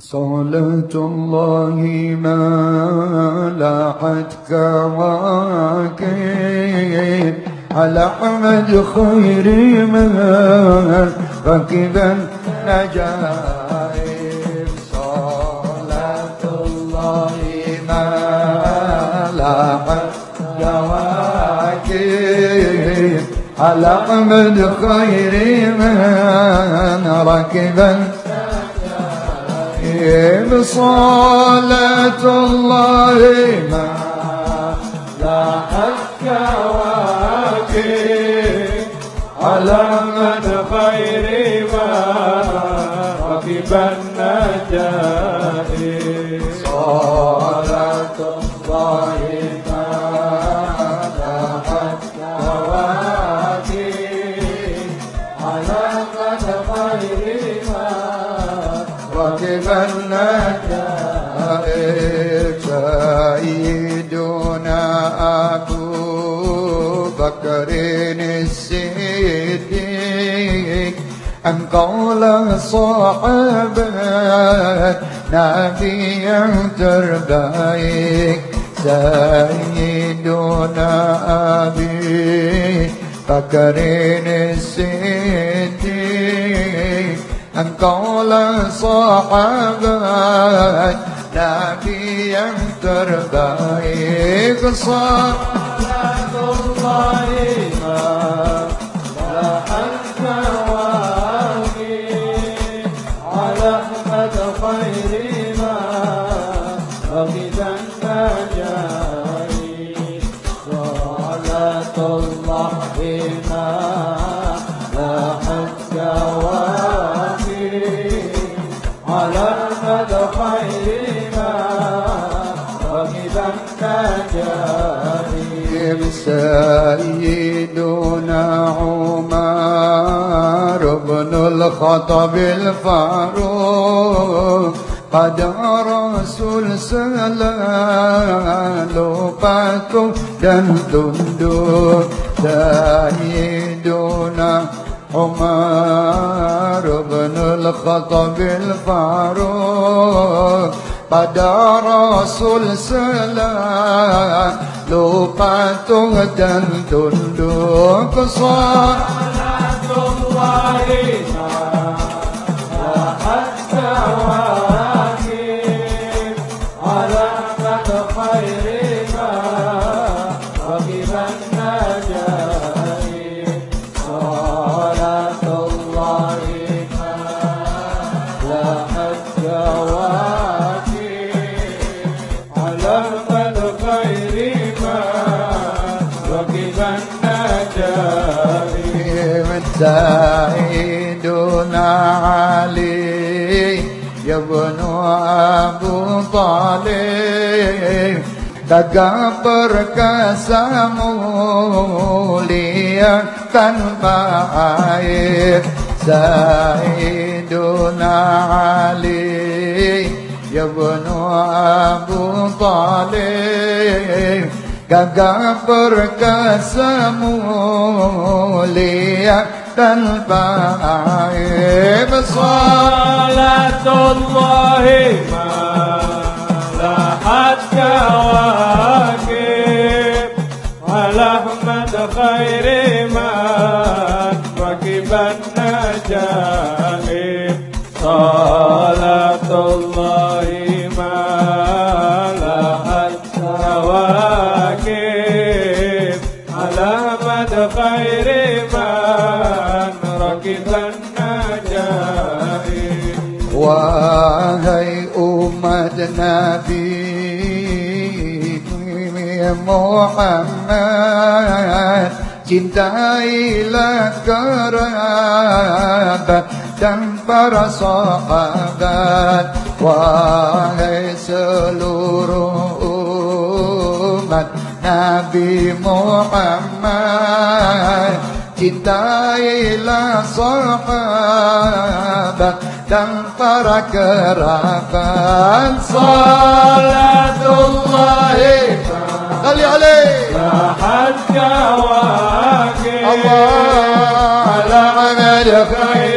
صلاة الله ما لاحت كواكب على أحمد خير من ركبا نجائب صلاة الله ما لاحت كواكب على أحمد خير من ركبا بصلاة الله ما لاحت على من خير ما ركب النجائب النجائب سيدنا أبو بكر الصديق. أن قال صاحب نبيا تربيك سيدنا أبي بكر الصديق. أن قال صاحبك نبيا تربيك صلاة الله ما لاحت النجائب سيدنا عمر بن الخطب الفاروق. قد رسول سلالوبة dan tunduk سيدنا عمر بن الخطب الفاروق. pada Rasul salam Lupatung dan tunduk Salatullah سيدنا علي يا ابن أبو طالب تكبر كسموليا tanpa air سيدنا علي يا ابن أبو طالب gagah berkasih mulia aib صلاة الله ما لاحت كواكب على أحمد خير ما ركب النجائب صلاة الله Wahai umat Nabi Muhammad Cintailah kerabat dan para sahabat. Wahai seluruh umat Nabi Muhammad Cintailah sahabat dan para kerabat Salatullahi Kali alaih لاحت كواكب Allah ala amal خير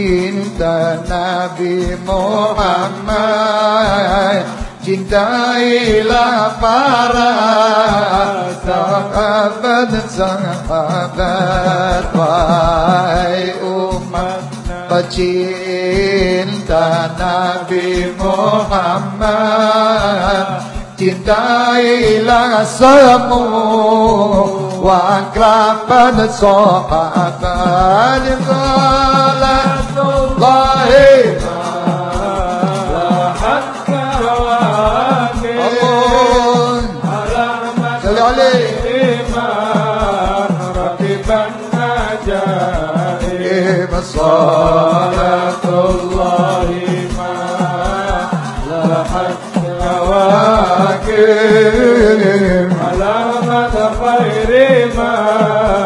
pecinta Nabi Muhammad Cintailah para sahabat-sahabat Wahai umat pecinta Nabi Muhammad Cintailah semua kerabat sahabat Salatullahi لاحت صلاة الله ما لاحت كواكب على مد خير من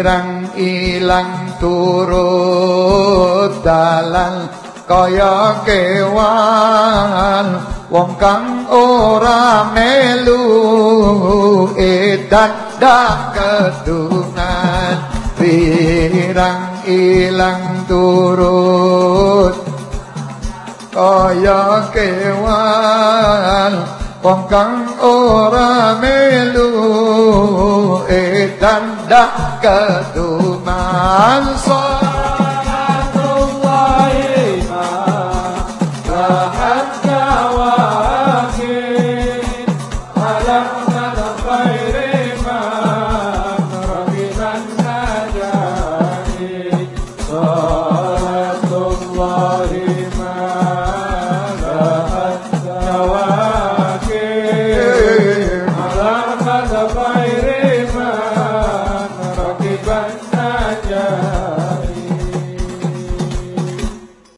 Hirang ilang turut dalan kaya kewan. Wong kang ora melu edan dak kedungan Hirang ilang turut kaya kewan. Wong kang ora melu tanda keturunan sallallahu alaihi wa